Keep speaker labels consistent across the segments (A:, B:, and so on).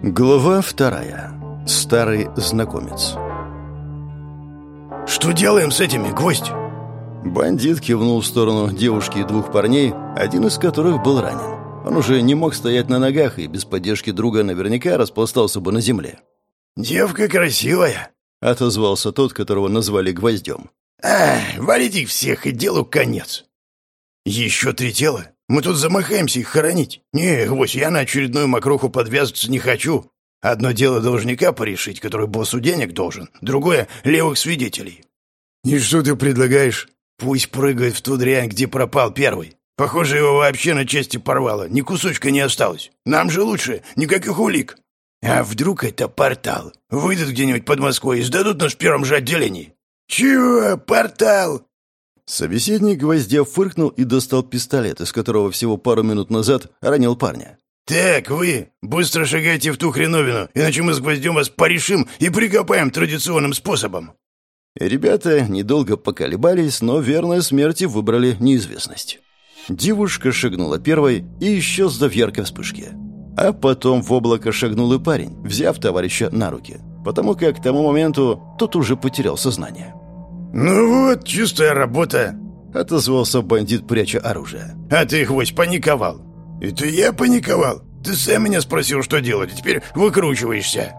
A: Глава вторая. Старый знакомец.
B: «Что делаем с этими, гвоздь?»
A: Бандит кивнул в сторону девушки и двух парней, один из которых был ранен. Он уже не мог стоять на ногах и без поддержки друга наверняка распластался бы на земле.
B: «Девка красивая», —
A: отозвался тот, которого назвали Гвоздем.
B: «Ах, валить их всех и делу конец». «Еще три тела? Мы тут замахаемся их хоронить. Не, Гвоздь, я на очередную мокруху подвязываться не хочу. Одно дело должника порешить, который боссу денег должен, другое — левых свидетелей». «И что ты предлагаешь?» «Пусть прыгает в ту дрянь, где пропал первый. Похоже, его вообще на части порвало, ни кусочка не осталось. Нам же лучше, никаких улик». «А вдруг это портал? Выйдут где-нибудь под Москвой и сдадут нас в первом же отделении?» «Чего? Портал?»
A: Собеседник гвоздя фыркнул и достал пистолет, из которого всего пару минут назад ранил парня.
B: «Так, вы быстро шагайте в ту хреновину, иначе мы с гвоздем вас порешим и прикопаем традиционным способом».
A: Ребята недолго поколебались, но верной смерти выбрали неизвестность. Девушка шагнула первой и исчезла в яркой вспышке. А потом в облако шагнул и парень, взяв товарища на руки, потому как к тому моменту тот уже потерял сознание.
B: «Ну вот, чистая работа», —
A: отозвался бандит, пряча оружие.
B: «А ты, Хвость, паниковал». «Это я паниковал? Ты сам меня спросил, что делать, а теперь выкручиваешься».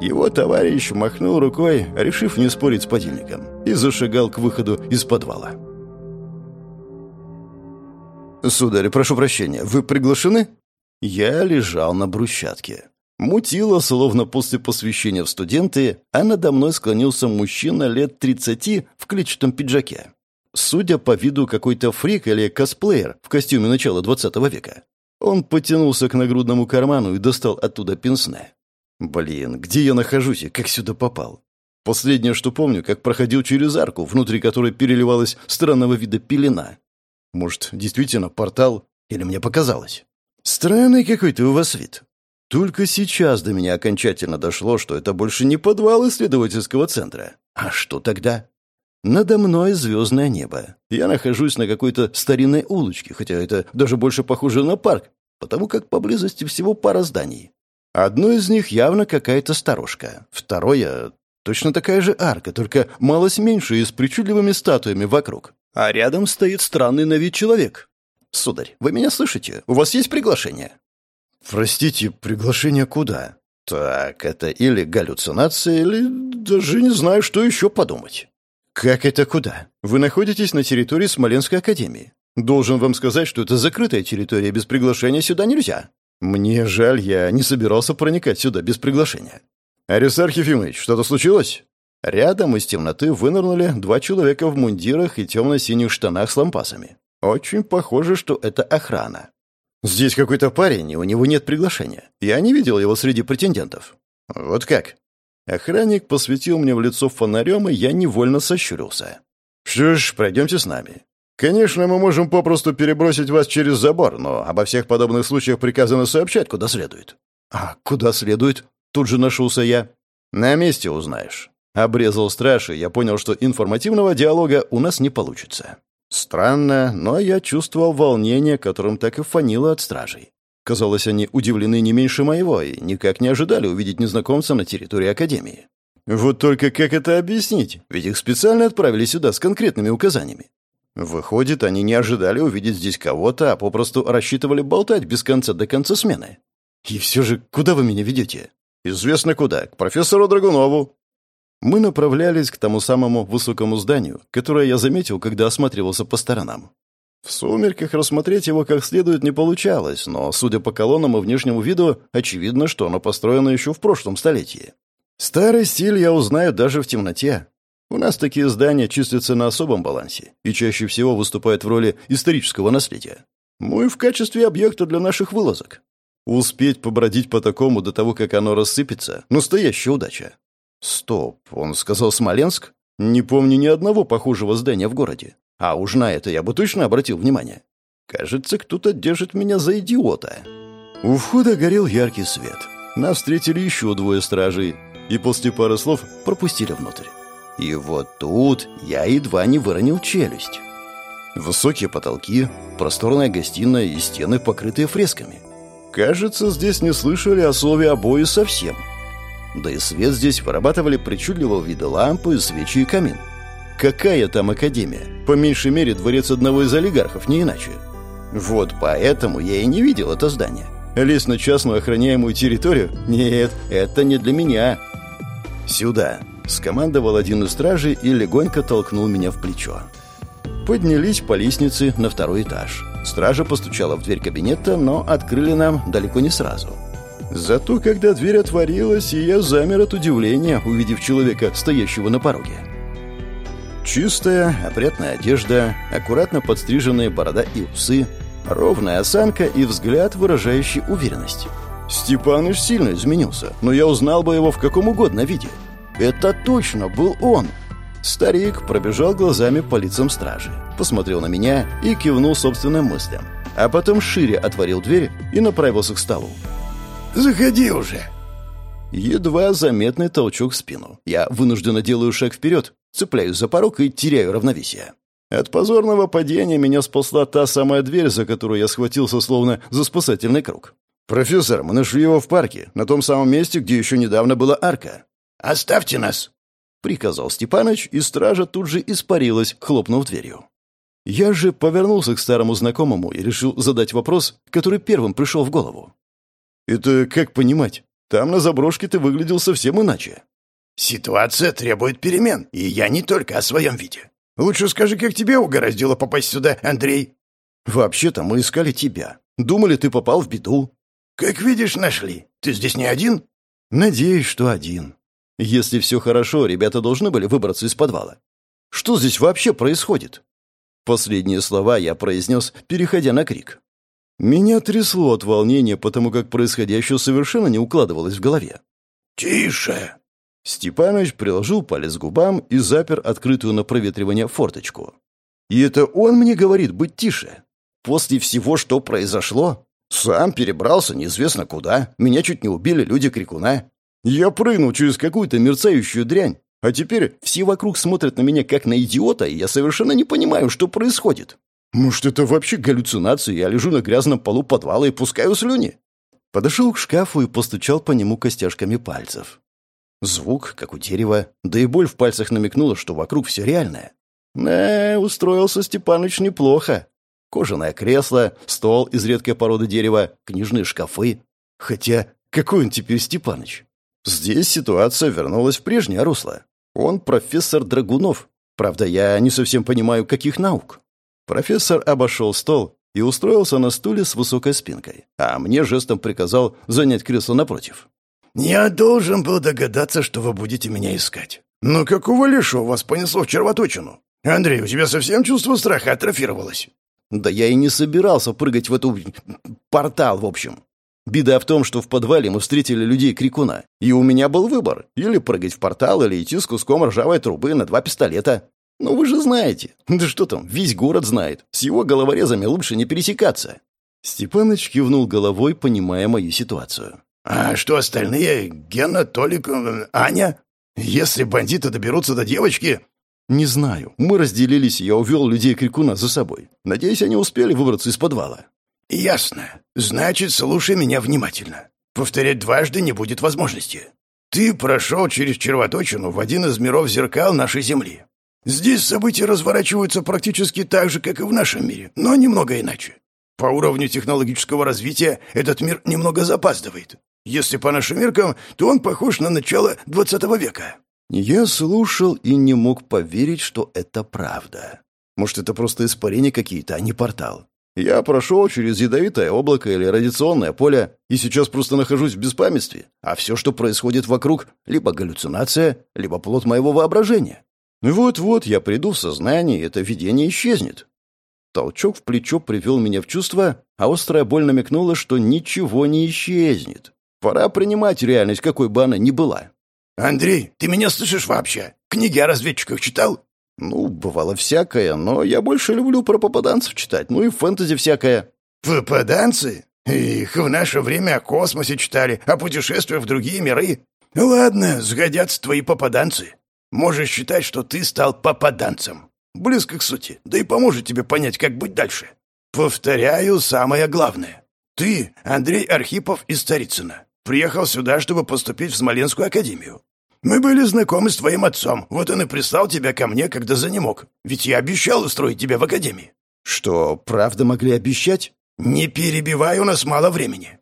A: Его товарищ махнул рукой, решив не спорить с подельником, и зашагал к выходу из подвала. «Сударь, прошу прощения, вы приглашены?» Я лежал на брусчатке. Мутило, словно после посвящения в студенты, а надо мной склонился мужчина лет 30 в клетчатом пиджаке. Судя по виду, какой-то фрик или косплеер в костюме начала 20 века. Он потянулся к нагрудному карману и достал оттуда пенсне. Блин, где я нахожусь и как сюда попал? Последнее, что помню, как проходил через арку, внутри которой переливалась странного вида пелена. Может, действительно портал? Или мне показалось? Странный какой-то у вас вид. Только сейчас до меня окончательно дошло, что это больше не подвал исследовательского центра. А что тогда? Надо мной звездное небо. Я нахожусь на какой-то старинной улочке, хотя это даже больше похоже на парк, потому как поблизости всего пара зданий. Одно из них явно какая-то сторожка. Второе — точно такая же арка, только малость меньше и с причудливыми статуями вокруг. А рядом стоит странный на вид человек. «Сударь, вы меня слышите? У вас есть приглашение?» «Простите, приглашение куда?» «Так, это или галлюцинация, или даже не знаю, что еще подумать». «Как это куда? Вы находитесь на территории Смоленской академии. Должен вам сказать, что это закрытая территория, без приглашения сюда нельзя. Мне жаль, я не собирался проникать сюда без приглашения». «Аристарх Ефимович, что-то случилось?» Рядом из темноты вынырнули два человека в мундирах и темно-синих штанах с лампасами. Очень похоже, что это охрана. Здесь какой-то парень, и у него нет приглашения. Я не видел его среди претендентов. Вот как? Охранник посветил мне в лицо фонарем, и я невольно сощурился. Что ж, пройдемте с нами. Конечно, мы можем попросту перебросить вас через забор, но обо всех подобных случаях приказано сообщать, куда следует. А куда следует? Тут же нашелся я. На месте узнаешь. Обрезал страж, и я понял, что информативного диалога у нас не получится. Странно, но я чувствовал волнение, которым так и фанило от стражей. Казалось, они удивлены не меньше моего и никак не ожидали увидеть незнакомца на территории Академии. Вот только как это объяснить? Ведь их специально отправили сюда с конкретными указаниями. Выходит, они не ожидали увидеть здесь кого-то, а попросту рассчитывали болтать без конца до конца смены. И все же, куда вы меня ведете? Известно куда, к профессору Драгунову. Мы направлялись к тому самому высокому зданию, которое я заметил, когда осматривался по сторонам. В сумерках рассмотреть его как следует не получалось, но, судя по колоннам и внешнему виду, очевидно, что оно построено еще в прошлом столетии. Старый стиль я узнаю даже в темноте. У нас такие здания числятся на особом балансе и чаще всего выступают в роли исторического наследия. Ну и в качестве объекта для наших вылазок. Успеть побродить по такому до того, как оно рассыпется — настоящая удача. Стоп, он сказал Смоленск? Не помню ни одного похожего здания в городе. А уж на это я бы точно обратил внимание. Кажется, кто-то держит меня за идиота. У входа горел яркий свет. Нас встретили еще двое стражей, и после пары слов пропустили внутрь. И вот тут я едва не выронил челюсть. Высокие потолки, просторная гостиная и стены, покрытые фресками. Кажется, здесь не слышали о слове «обои» совсем. Да и свет здесь вырабатывали причудливого вида лампы, свечи и камин. Какая там академия? По меньшей мере, дворец одного из олигархов, не иначе. Вот поэтому я и не видел это здание. Лезть на частную охраняемую территорию? Нет, это не для меня. Сюда. Скомандовал один из стражей и легонько толкнул меня в плечо. Поднялись по лестнице на второй этаж. Стража постучала в дверь кабинета, но открыли нам далеко не сразу. Зато когда дверь отворилась, и я замер от удивления, увидев человека, стоящего на пороге. Чистая, опрятная одежда, аккуратно подстриженные борода и усы, ровная осанка и взгляд, выражающий уверенность. Степаныч сильно изменился, но я узнал бы его в каком угодно виде. Это точно был он. Старик пробежал глазами по лицам стражи, посмотрел на меня и кивнул собственным мыслям. А потом шире отворил дверь и направился к столу.
B: «Заходи уже!»
A: Едва заметный толчок в спину. Я вынужденно делаю шаг вперед, цепляюсь за порог и теряю равновесие. От позорного падения меня спасла та самая дверь, за которую я схватился словно за спасательный круг. «Профессор, мы нашли его в парке, на том самом месте, где еще недавно была арка».
B: «Оставьте нас!»
A: — приказал Степаныч, и стража тут же испарилась, хлопнув дверью. Я же повернулся к старому знакомому и решил задать вопрос, который первым пришел в голову. «Это как понимать? Там на заброшке ты выглядел совсем иначе».
B: «Ситуация требует перемен, и я не только о своем виде. Лучше скажи, как тебе угораздило попасть сюда, Андрей?»
A: «Вообще-то мы искали тебя. Думали, ты попал в беду».
B: «Как видишь, нашли. Ты здесь не один?»
A: «Надеюсь, что один. Если все хорошо, ребята должны были выбраться из подвала. Что здесь вообще происходит? Последние слова я произнес, переходя на крик. Меня трясло от волнения, потому как происходящее совершенно не укладывалось в голове.
B: «Тише!»
A: Степанович приложил палец к губам и запер открытую на проветривание форточку. «И это он мне говорит быть тише? После всего, что произошло? Сам перебрался неизвестно куда, меня чуть не убили люди-крикуна. Я прыгнул через какую-то мерцающую дрянь, а теперь все вокруг смотрят на меня как на идиота, и я совершенно не понимаю, что происходит. Может, это вообще галлюцинации, я лежу на грязном полу подвала и пускаю слюни? Подошел к шкафу и постучал по нему костяшками пальцев. Звук, как у дерева, да и боль в пальцах намекнула, что вокруг все реальное. Да, устроился Степаныч неплохо. Кожаное кресло, стол из редкой породы дерева, книжные шкафы. Хотя, какой он теперь Степаныч? Здесь ситуация вернулась в прежнее русло. Он профессор Драгунов. Правда, я не совсем понимаю, каких наук. Профессор обошел стол и устроился на стуле с высокой спинкой, а мне жестом приказал занять кресло напротив.
B: «Я должен был догадаться, что вы будете меня искать. Но какого лишего вас понесло в червоточину? Андрей, у тебя совсем чувство страха атрофировалось?»
A: «Да я и не собирался прыгать в эту... портал, в общем. Беда в том, что в подвале мы встретили людей-крикуна, и у меня был выбор — или прыгать в портал, или идти с куском ржавой трубы на два пистолета. Ну вы же знаете. Да что там, весь город знает. С его головорезами лучше не пересекаться. Степаныч кивнул головой, понимая мою ситуацию.
B: «А что остальные? Гена, Толик, Аня? Если бандиты доберутся до девочки...»
A: «Не знаю. Мы разделились, и я увел людей-крикуна за собой. Надеюсь, они успели выбраться из подвала».
B: «Ясно. Значит, слушай меня внимательно. Повторять дважды не будет возможности. Ты прошел через червоточину в один из миров зеркал нашей Земли. Здесь события разворачиваются практически так же, как и в нашем мире, но немного иначе. По уровню технологического развития этот мир немного запаздывает. Если по нашим меркам, то он похож на начало 20 века».
A: Я слушал и не мог поверить, что это правда. Может, это просто испарения какие-то, а не портал. Я прошел через ядовитое облако или радиационное поле и сейчас просто нахожусь в беспамятстве, а все, что происходит вокруг, либо галлюцинация, либо плод моего воображения. Вот-вот я приду в сознание, и это видение исчезнет. Толчок в плечо привел меня в чувство, а острая боль намекнула, что ничего не исчезнет. Пора принимать реальность, какой бы она ни была.
B: «Андрей, ты меня слышишь вообще? Книги о разведчиках читал?»
A: «Ну, бывало всякое, но я больше люблю про попаданцев читать, ну и фэнтези всякое».
B: «Попаданцы? Их в наше время о космосе читали, о путешествиях в другие миры. Ладно, сгодятся твои попаданцы. Можешь считать, что ты стал попаданцем. Близко к сути, да и поможет тебе понять, как быть дальше. Повторяю самое главное. Ты, Андрей Архипов из Царицына, приехал сюда, чтобы поступить в Смоленскую академию. Мы были знакомы с твоим отцом, вот он и прислал тебя ко мне, когда занемог. Ведь я обещал устроить тебя в академии».
A: «Что, правда могли обещать?»
B: «Не перебивай, у нас мало времени.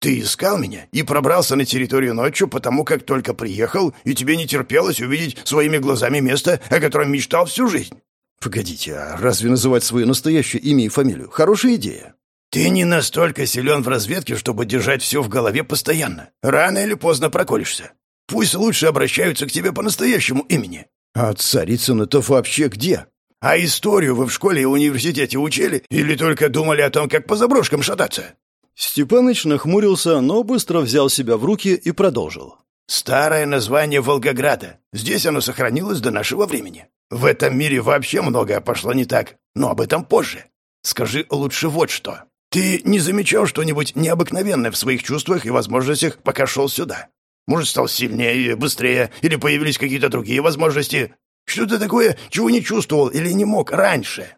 B: Ты искал меня и пробрался на территорию ночью, потому как только приехал, и тебе не терпелось увидеть своими глазами место, о котором мечтал всю жизнь».
A: «Погодите, а разве называть свое настоящее имя и фамилию? Хорошая идея».
B: «Ты не настолько силен в разведке, чтобы держать все в голове постоянно. Рано или поздно проколешься. Пусть лучше обращаются к тебе по настоящему имени».
A: «А Царицын-то вообще где?»
B: «А историю вы в школе и университете учили или только думали о том, как по заброшкам шататься?»
A: Степаныч нахмурился, но быстро взял себя в руки и продолжил.
B: «Старое название Волгограда. Здесь оно сохранилось до нашего времени. В этом мире вообще многое пошло не так, но об этом позже. Скажи лучше вот что. Ты не замечал что-нибудь необыкновенное в своих чувствах и возможностях, пока шел сюда? Может, стал сильнее, быстрее, или появились какие-то другие возможности? Что-то такое, чего не чувствовал или не мог раньше?»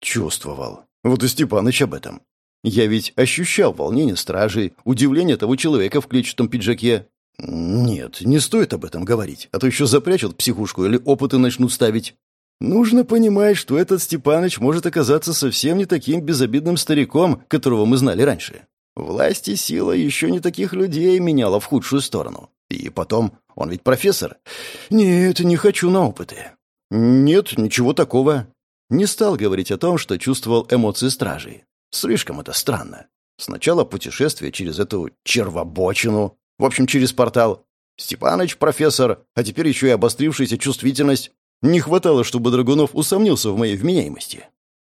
A: «Чувствовал. Вот и Степаныч об этом. Я ведь ощущал волнение стражей, удивление того человека в клетчатом пиджаке. Нет, не стоит об этом говорить, а то еще запрячут психушку или опыты начнут ставить. Нужно понимать, что этот Степаныч может оказаться совсем не таким безобидным стариком, которого мы знали раньше. Власть и сила еще не таких людей меняла в худшую сторону. И потом, он ведь профессор. Нет, не хочу на опыты. Нет, ничего такого. Не стал говорить о том, что чувствовал эмоции стражей. Слишком это странно. Сначала путешествие через эту червобочину, в общем, через портал. Степаныч профессор, а теперь еще и обострившаяся чувствительность. Не хватало, чтобы Драгунов усомнился в моей вменяемости.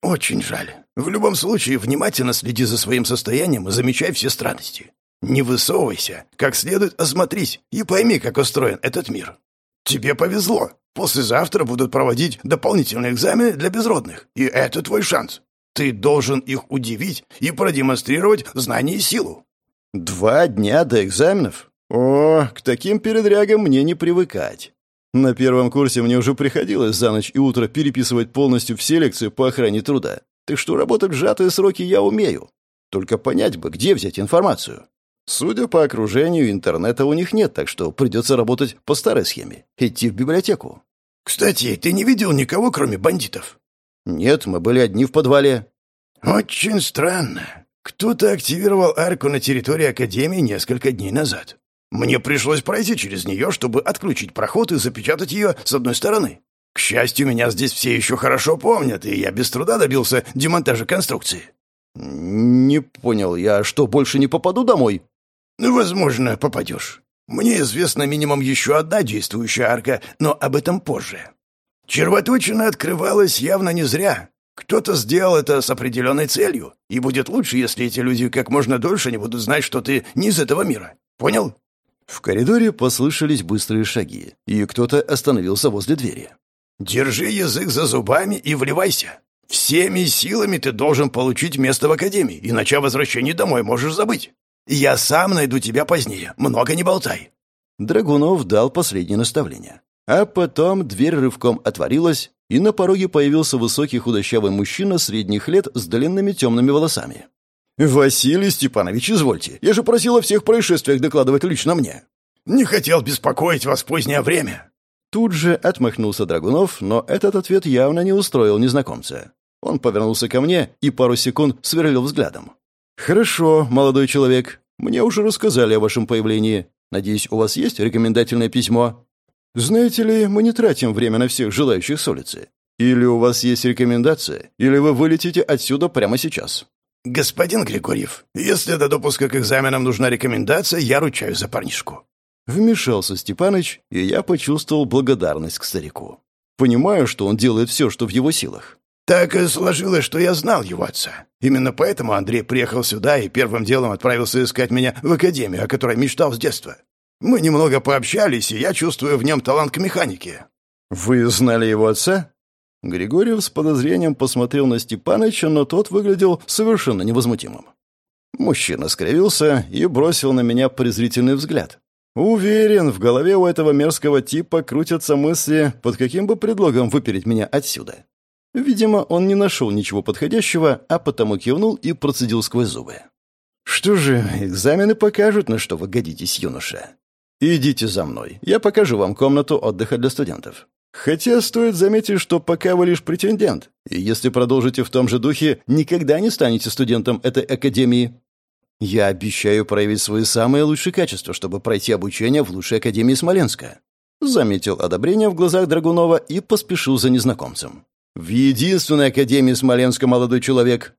B: «Очень жаль. В любом случае, внимательно следи за своим состоянием и замечай все странности. Не высовывайся, как следует осмотрись и пойми, как устроен этот мир. Тебе повезло. Послезавтра будут проводить дополнительные экзамены для безродных, и это твой шанс. Ты должен их удивить и продемонстрировать знание и силу.
A: Два дня до экзаменов? О, к таким передрягам мне не привыкать. На первом курсе мне уже приходилось за ночь и утро переписывать полностью все лекции по охране труда. Так что работать в сжатые сроки я умею. Только понять бы, где взять информацию. Судя по окружению, интернета у них нет, так что придется работать по старой схеме. Идти в библиотеку.
B: «Кстати, ты не видел никого, кроме бандитов?»
A: «Нет, мы были одни в подвале».
B: «Очень странно. Кто-то активировал арку на территории Академии несколько дней назад. Мне пришлось пройти через нее, чтобы отключить проход и запечатать ее с одной стороны. К счастью, меня здесь все еще хорошо помнят, и я без труда добился демонтажа конструкции».
A: «Не понял, я что, больше не попаду домой?»
B: «Ну, возможно, попадешь. Мне известна минимум еще одна действующая арка, но об этом позже. Червоточина открывалась явно не зря. Кто-то сделал это с определенной целью, и будет лучше, если эти люди как можно дольше не будут знать, что ты не из этого мира. Понял?
A: В коридоре послышались быстрые шаги, и кто-то остановился возле двери.
B: «Держи язык за зубами и вливайся. Всеми силами ты должен получить место в академии, иначе о возвращении домой можешь забыть. Я сам найду тебя позднее, много не болтай».
A: Драгунов дал последнее наставление. А потом дверь рывком отворилась, и на пороге появился высокий худощавый мужчина средних лет с длинными темными волосами. «Василий Степанович, извольте, я же просил о всех происшествиях докладывать лично мне».
B: «Не хотел беспокоить вас в позднее время».
A: Тут же отмахнулся Драгунов, но этот ответ явно не устроил незнакомца. Он повернулся ко мне и пару секунд сверлил взглядом. «Хорошо, молодой человек, мне уже рассказали о вашем появлении. Надеюсь, у вас есть рекомендательное письмо?» Знаете ли, мы не тратим время на всех желающих с улицы. Или у вас есть рекомендация, или вы вылетите отсюда прямо сейчас.
B: Господин Григорьев, если до допуска к экзаменам нужна рекомендация, я ручаюсь за парнишку.
A: Вмешался Степаныч, и я почувствовал благодарность к старику. Понимаю, что он делает все, что в его силах.
B: Так и сложилось, что я знал его отца. Именно поэтому Андрей приехал сюда и первым делом отправился искать меня в академию, о которой мечтал с детства. Мы немного пообщались, и я чувствую в нем талант к механике».
A: «Вы знали его отца?» Григорьев с подозрением посмотрел на Степаныча, но тот выглядел совершенно невозмутимым. Мужчина скривился и бросил на меня презрительный взгляд. Уверен, в голове у этого мерзкого типа крутятся мысли, под каким бы предлогом выпереть меня отсюда. Видимо, он не нашел ничего подходящего, а потому кивнул и процедил сквозь зубы. Что же, экзамены покажут, на что вы годитесь, юноша. Идите за мной, я покажу вам комнату отдыха для студентов. Хотя стоит заметить, что пока вы лишь претендент, и если продолжите в том же духе, никогда не станете студентом этой академии. Я обещаю проявить свои самые лучшие качества, чтобы пройти обучение в лучшей академии Смоленска. Заметил одобрение в глазах Драгунова и поспешил за незнакомцем. В единственной академии Смоленска молодой человек.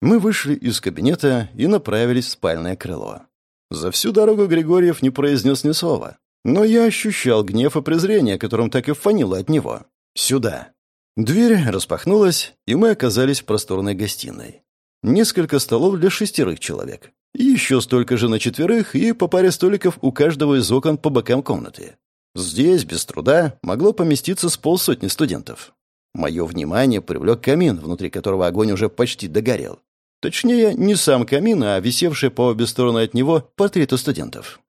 A: Мы вышли из кабинета и направились в спальное крыло. За всю дорогу Григорьев не произнес ни слова. Но я ощущал гнев и презрение, которым так и фанило от него. «Сюда». Дверь распахнулась, и мы оказались в просторной гостиной. Несколько столов для шестерых человек. еще столько же на четверых и по паре столиков у каждого из окон по бокам комнаты. Здесь, без труда, могло поместиться с полсотни студентов. Мое внимание привлек камин, внутри которого огонь уже почти догорел. Точнее, не сам камин, а висевшие по обе стороны от него портреты студентов.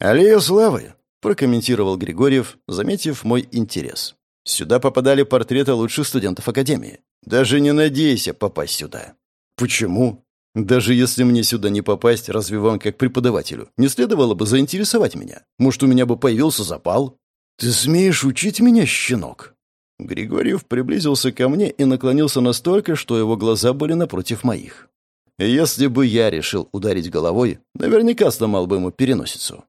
A: «Аллея славы», — прокомментировал Григорьев, заметив мой интерес. «Сюда попадали портреты лучших студентов Академии. Даже не надейся попасть сюда». «Почему?» «Даже если мне сюда не попасть, разве вам, как преподавателю, не следовало бы заинтересовать меня? Может, у меня бы появился запал?» «Ты смеешь учить меня, щенок?» Григорьев приблизился ко мне и наклонился настолько, что его глаза были напротив моих. Если бы я решил ударить головой, наверняка сломал бы ему переносицу.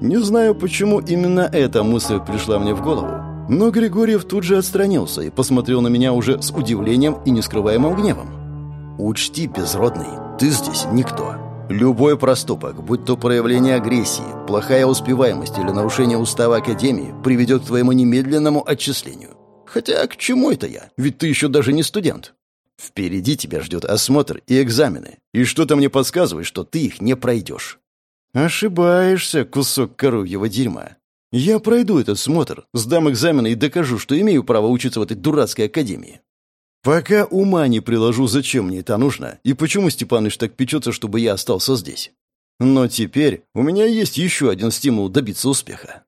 A: Не знаю, почему именно эта мысль пришла мне в голову, но Григорьев тут же отстранился и посмотрел на меня уже с удивлением и нескрываемым гневом. «Учти, безродный, ты здесь никто. Любой проступок, будь то проявление агрессии, плохая успеваемость или нарушение устава Академии, приведет к твоему немедленному отчислению. Хотя к чему это я? Ведь ты еще даже не студент. Впереди тебя ждет осмотр и экзамены. И что-то мне подсказывает, что ты их не пройдешь. Ошибаешься, кусок коровьего дерьма. Я пройду этот смотр, сдам экзамены и докажу, что имею право учиться в этой дурацкой академии. Пока ума не приложу, зачем мне это нужно, и почему Степаныч так печется, чтобы я остался здесь. Но теперь у меня есть еще один стимул добиться успеха.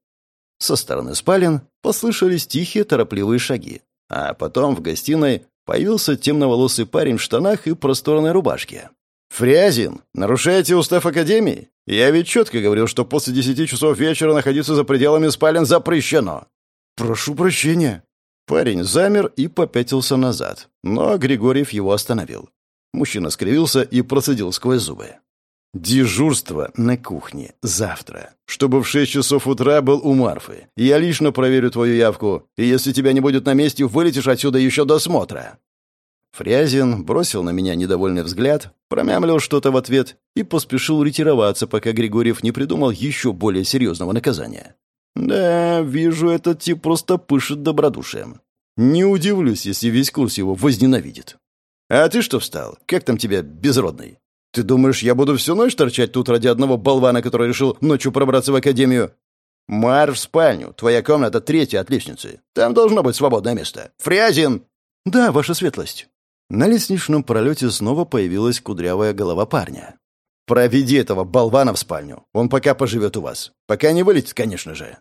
A: Со стороны спален послышались тихие торопливые шаги, а потом в гостиной появился темноволосый парень в штанах и просторной рубашке. «Фрязин, нарушаете устав Академии? Я ведь четко говорил, что после десяти часов вечера находиться за пределами спален запрещено». «Прошу прощения». Парень замер и попятился назад, но Григорьев его остановил. Мужчина скривился и процедил сквозь зубы. Дежурство на кухне. Завтра. Чтобы в шесть часов утра был у Марфы. Я лично проверю твою явку, и если тебя не будет на месте, вылетишь отсюда еще до смотра». Фрязин бросил на меня недовольный взгляд, промямлил что-то в ответ и поспешил ретироваться, пока Григорьев не придумал еще более серьезного наказания. «Да, вижу, этот тип просто пышет добродушием. Не удивлюсь, если весь курс его возненавидит. А ты что встал? Как там тебя, безродный?» Ты думаешь, я буду всю ночь торчать тут ради одного болвана, который решил ночью пробраться в академию? Марш в спальню. Твоя комната третья от лестницы. Там должно быть свободное место. Фрязин!» «Да, ваша светлость». На лестничном пролете снова появилась кудрявая голова парня. «Проведи этого болвана в спальню. Он пока поживет у вас. Пока не вылетит, конечно же».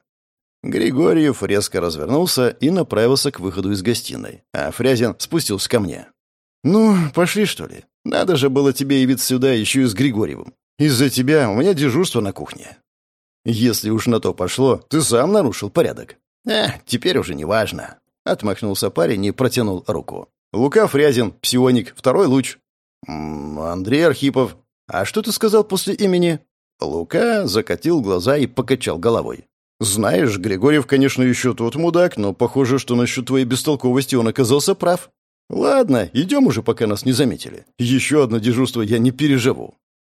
A: Григорьев резко развернулся и направился к выходу из гостиной, а Фрязин спустился ко мне. «Ну, пошли, что ли? Надо же было тебе явиться сюда еще и с Григорьевым. Из-за тебя у меня дежурство на кухне. Если уж на то пошло, ты сам нарушил порядок. Э, теперь уже не важно. Отмахнулся парень и протянул руку. Лука Фрязин, псионик, второй луч. М -м, Андрей Архипов. А что ты сказал после имени? Лука закатил глаза и покачал головой. «Знаешь, Григорьев, конечно, еще тот мудак, но похоже, что насчет твоей бестолковости он оказался прав. «Ладно, идем уже, пока нас не заметили. Еще одно дежурство я не переживу».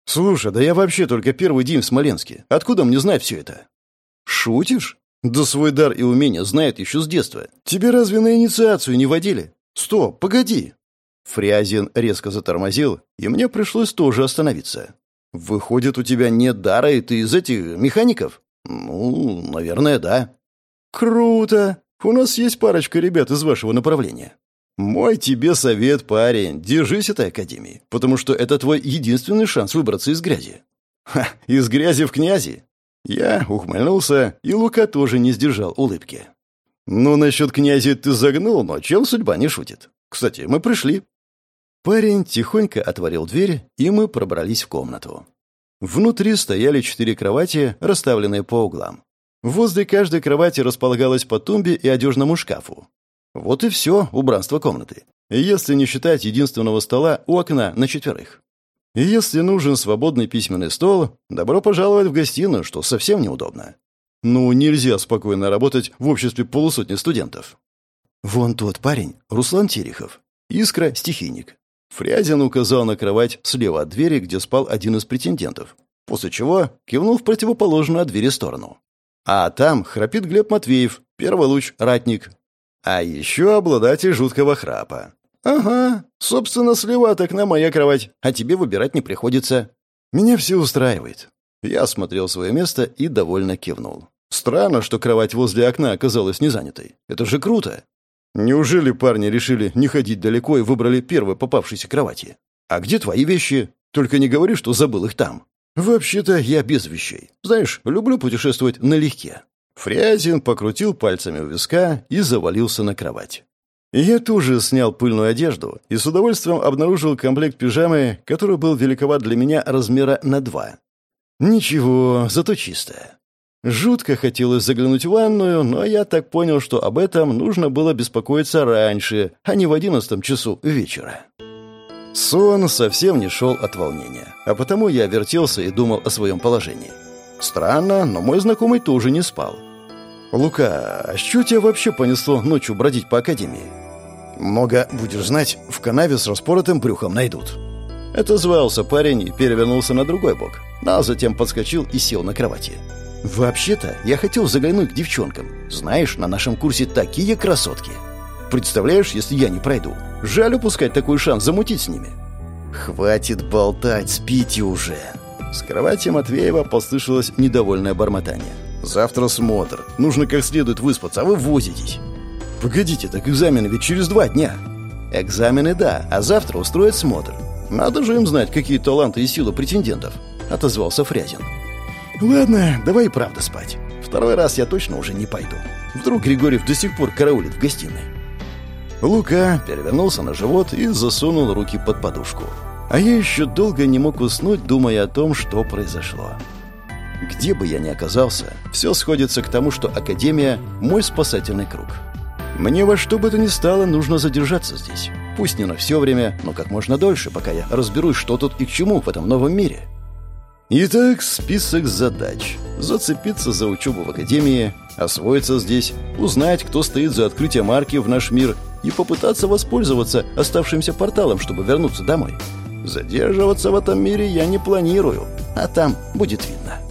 A: «Слушай, да я вообще только первый день в Смоленске. Откуда мне знать все это?» «Шутишь? Да свой дар и умения знает еще с детства. Тебе разве на инициацию не водили? Стоп, погоди!» Фрязин резко затормозил, и мне пришлось тоже остановиться. «Выходит, у тебя нет дара, и ты из этих механиков?» «Ну, наверное, да». «Круто! У нас есть парочка ребят из вашего направления. «Мой тебе совет, парень, держись этой академии, потому что это твой единственный шанс выбраться из грязи». «Ха, из грязи в князи?» Я ухмыльнулся, и Лука тоже не сдержал улыбки. «Ну, насчет князи ты загнул, но чем судьба не шутит? Кстати, мы пришли». Парень тихонько отворил дверь, и мы пробрались в комнату. Внутри стояли четыре кровати, расставленные по углам. Возле каждой кровати располагалась по тумбе и одежному шкафу. Вот и все убранство комнаты. Если не считать единственного стола у окна на четверых. Если нужен свободный письменный стол, добро пожаловать в гостиную, что совсем неудобно. Ну, нельзя спокойно работать в обществе полусотни студентов. Вон тот парень, Руслан Терехов. Искра — стихийник. Фрязин указал на кровать слева от двери, где спал один из претендентов, после чего кивнул в противоположную от двери сторону. А там храпит Глеб Матвеев, первый луч, ратник. А еще обладатель жуткого храпа. «Ага, собственно, слева от окна моя кровать, а тебе выбирать не приходится. Меня все устраивает». Я осмотрел свое место и довольно кивнул. Странно, что кровать возле окна оказалась не занятой. Это же круто. Неужели парни решили не ходить далеко и выбрали первые попавшиеся кровати? А где твои вещи? Только не говори, что забыл их там. Вообще-то я без вещей. Знаешь, люблю путешествовать налегке. Фрязин покрутил пальцами у виска и завалился на кровать. Я тоже снял пыльную одежду и с удовольствием обнаружил комплект пижамы, который был великоват для меня размера на два. Ничего, зато чистая. Жутко хотелось заглянуть в ванную, но я так понял, что об этом нужно было беспокоиться раньше, а не в одиннадцатом часу вечера. Сон совсем не шел от волнения, а потому я вертелся и думал о своем положении. Странно, но мой знакомый тоже не спал. «Лука, а что тебя вообще понесло ночью бродить по академии?» «Много, будешь знать, в канаве с распоротым брюхом найдут». Это звался парень и перевернулся на другой бок, а затем подскочил и сел на кровати. «Вообще-то я хотел заглянуть к девчонкам. Знаешь, на нашем курсе такие красотки. Представляешь, если я не пройду? Жаль упускать такой шанс замутить с ними». «Хватит болтать, спите уже!» С кровати Матвеева послышалось недовольное бормотание. «Завтра смотр. Нужно как следует выспаться, а вы возитесь». «Погодите, так экзамены ведь через два дня». «Экзамены, да, а завтра устроят смотр. Надо же им знать, какие таланты и силы претендентов», — отозвался Фрязин. «Ладно, давай и правда спать. Второй раз я точно уже не пойду. Вдруг Григорьев до сих пор караулит в гостиной». Лука перевернулся на живот и засунул руки под подушку. А я еще долго не мог уснуть, думая о том, что произошло. Где бы я ни оказался, все сходится к тому, что Академия — мой спасательный круг. Мне во что бы то ни стало нужно задержаться здесь. Пусть не на все время, но как можно дольше, пока я разберусь, что тут и к чему в этом новом мире. Итак, список задач. Зацепиться за учебу в Академии, освоиться здесь, узнать, кто стоит за открытием марки в наш мир и попытаться воспользоваться оставшимся порталом, чтобы вернуться домой. Задерживаться в этом мире я не планирую, а там будет видно.